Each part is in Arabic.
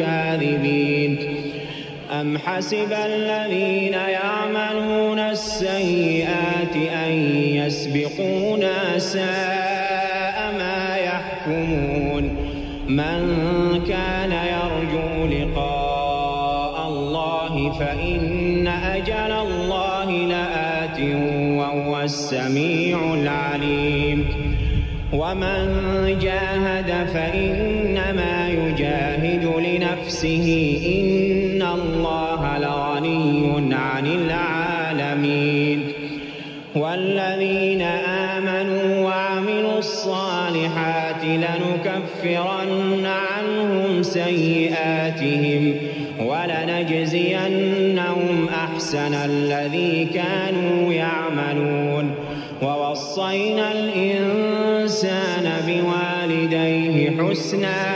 الكاذبين. أم حسب الذين يعملون السيئات أن يسبقونا ساء ما يحكمون؟ من كان يرجو لقاء الله فإن أجل الله لآت وهو السميع العليم. ومن جاهد يجاهد لنفسه إن الله لغني عن العالمين. والذين آمنوا وعملوا الصالحات لنكفرن عنهم سيئاتهم ولنجزينهم أحسن الذي كانوا يعملون. ووصينا الإنسان بوالديه حسنا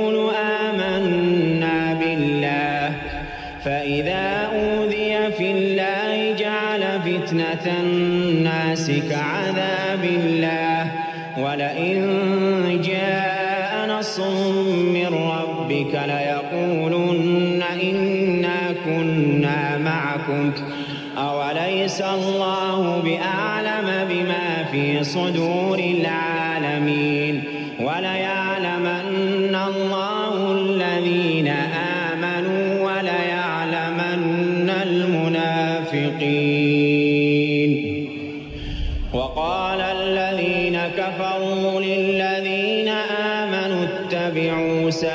الناس كعذاب الله ولئن جاء نصر من ربك ليقولن إنا كنا معكم أوليس الله بأعلم بما في صدور العالمين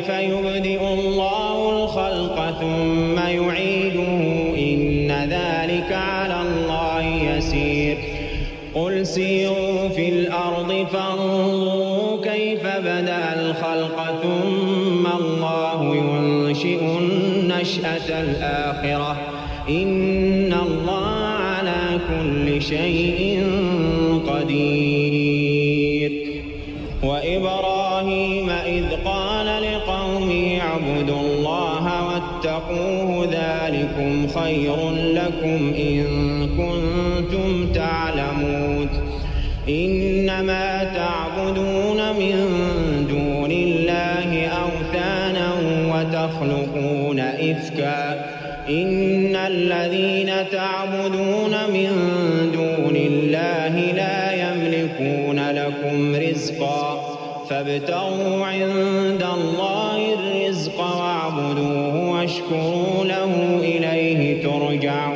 يروا إبراهيم إذ قال لقومه اعبدوا الله واتقوه ذلكم خير لكم إن كنتم تعلمون إنما تعبدون من دون الله أوثانا وتخلقون إفكا إن الذين تعبدون من فابتغوا عند الله الرزق واعبدوه واشكروا له إليه ترجعون.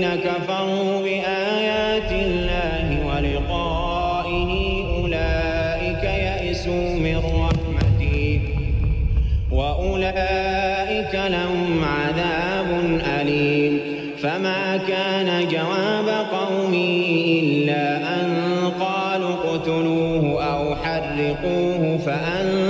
والذين كفروا بآيات الله ولقائه أولئك يئسوا من رحمتي وأولئك لهم عذاب أليم. فما كان جواب قومي إلا أن قالوا اقتلوه أو حرقوه فأنجاه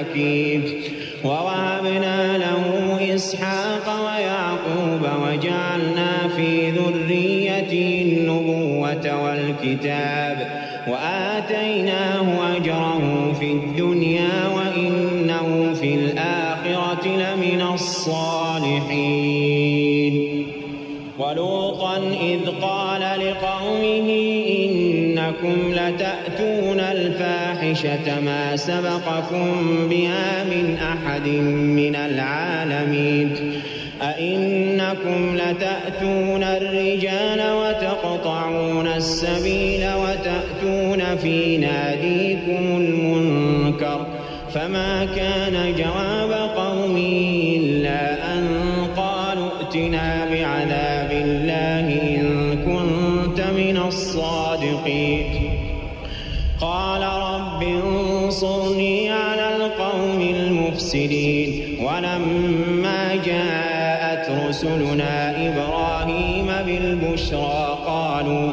الحكيم ووهبنا له إسحاق ويعقوب وجعلنا في ذريته النبوة والكتاب. وآتيناه أجره في الدنيا الفاحشة ما سبقكم بها من أحد من العالمين. أئنكم لتأتون الرجال وتقطعون السبيل وتأتون في ناديكم المنكر. فما كان جواب قالوا قالوا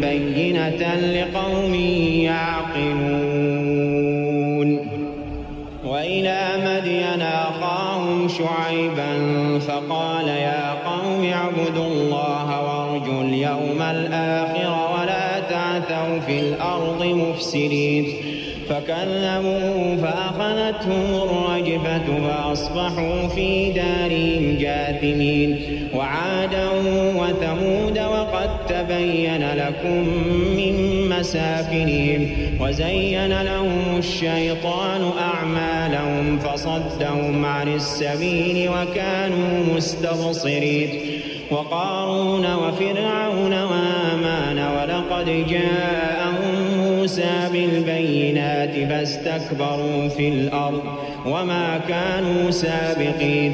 لقوم يعقلون وإلى مدين أخاهم شعيبا فقال يا قوم اعبدوا الله وارجوا اليوم الآخر ولا تعثوا في الأرض مفسدين فكلموه فأخذتهم الرجفة فأصبحوا في دارهم جاثمين وعادوا تبين لكم من مساكنهم وزين لهم الشيطان أعمالهم فصدهم عن السبيل وكانوا مستبصرين وقارون وفرعون وآمان ولقد جاءهم موسى بالبينات فاستكبروا في الأرض وما كانوا سابقين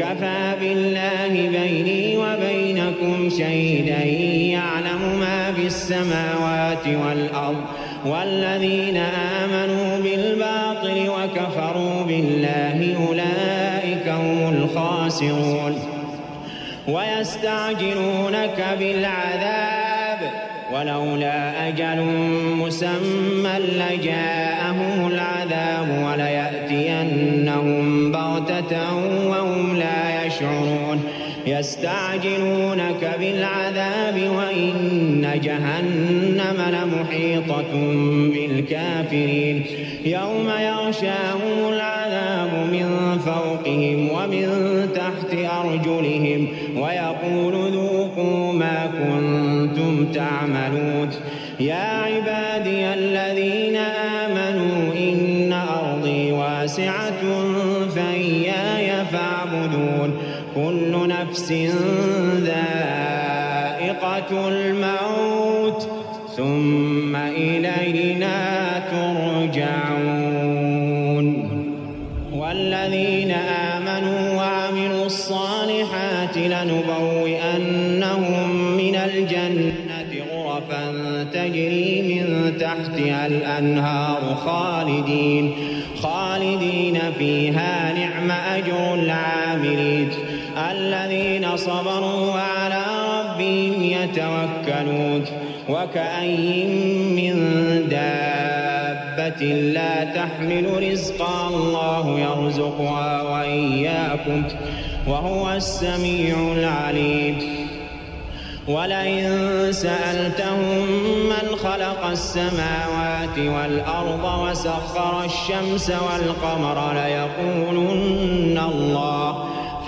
كفى بالله بيني وبينكم شهيدا. يعلم ما في السماوات والأرض والذين آمنوا بالباطل وكفروا بالله أولئك هم الخاسرون. ويستعجلونك بالعذاب. ولولا أجل مسمى لجاءهم العذاب. يستعجلونك بالعذاب وإن جهنم لمحيطة بالكافرين. يوم يغشاهم العذاب من فوقهم ومن تحت أرجلهم ويقول ذوقوا ما كنتم تعملون. يا نفس ذائقة الموت ثم إلينا ترجعون. والذين آمنوا وعملوا الصالحات لنبوئنهم من الجنة غرفا تجري من تحتها الأنهار خالدين خالدين فيها نعم أجر العاملين. صبروا وعلى ربهم يتوكلون. وكأي من دابة لا تحمل رزقا الله يرزقها وإياكم وهو السميع العليم. ولئن سألتهم من خلق السماوات والأرض وسخر الشمس والقمر ليقولن الله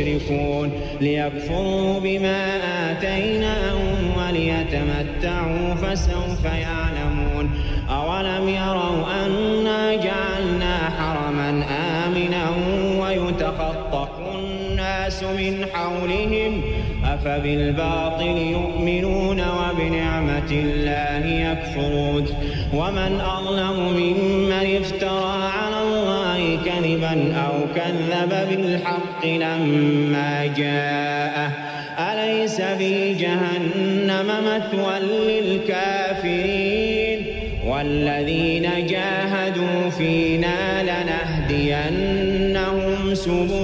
يشركون ليكفروا بما آتيناهم وليتمتعوا فسوف يعلمون. أولم يروا أنا جعلنا حرما آمنا ويتخطف الناس من حولهم؟ أفبالباطل يؤمنون وبنعمة الله يكفرون. ومن أظلم ممن افترى على الله كذبا أو كذب بالحق لما جاءه. أليس في جهنم مثوى للكافرين؟ والذين جاهدوا فينا لنهدينهم سبلنا.